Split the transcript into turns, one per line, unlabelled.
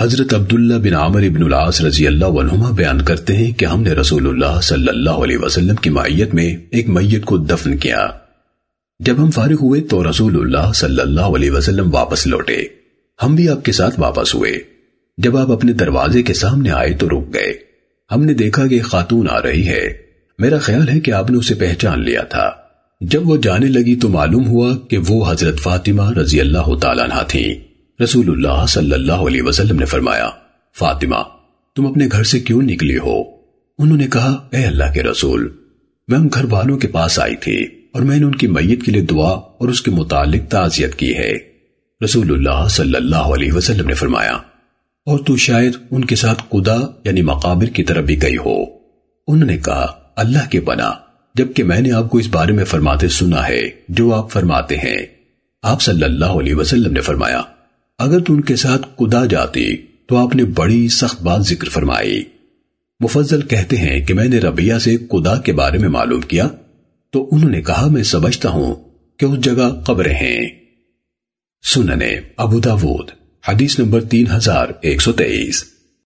حضرت عبداللہ بن عامر بن العاص رضی اللہ عنہما بیان کرتے ہیں کہ ہم نے رسول اللہ صلی اللہ علیہ وسلم کی معیت میں ایک میت کو دفن کیا۔ جب ہم فارغ ہوئے تو رسول اللہ صلی اللہ علیہ وسلم واپس لوٹے۔ ہم بھی آپ کے ساتھ واپس ہوئے۔ جب آپ اپنے دروازے کے سامنے آئے تو رک گئے۔ ہم نے دیکھا کہ خاتون آ رہی ہے۔ میرا خیال ہے کہ آپ نے اسے پہچان لیا تھا۔ جب وہ جانے لگی تو معلوم ہوا کہ وہ حضرت فاطمہ رضی اللہ تعالیٰ عنہ تھیں۔ رسول اللہ صلی اللہ علیہ وسلم نے فرمایا، فاطمہ، تم اپنے گھر سے کیوں نکلی ہو؟ انہوں نے کہا، اے اللہ کے رسول، میں ان گھر والوں کے پاس آئی تھی اور میں نے ان کی میت کے لیے دعا اور اس کے متعلق تعزیت کی ہے۔ رسول اللہ صلی اللہ علیہ وسلم نے فرمایا، اور تو شاید ان کے ساتھ قدا یعنی مقابر کی طرف بھی گئی ہو۔ انہوں نے کہا، اللہ کے بنا، جبکہ میں نے آپ کو اس بارے میں فرماتے سنا ہے، جو آپ فرماتے ہیں۔ آپ صلی اللہ علیہ وسلم نے فرمایا اگر تو ان کے ساتھ کدا جاتی تو آپ نے بڑی سخت بات ذکر فرمائی۔ مفضل کہتے ہیں کہ میں نے ربیہ سے کدا کے بارے میں معلوم کیا، تو انہوں نے کہا میں سمجھتا ہوں کہ اس جگہ قبریں ہیں۔ سننے ابو داود، حدیث نمبر تین ہزار ایک سو تیئیس۔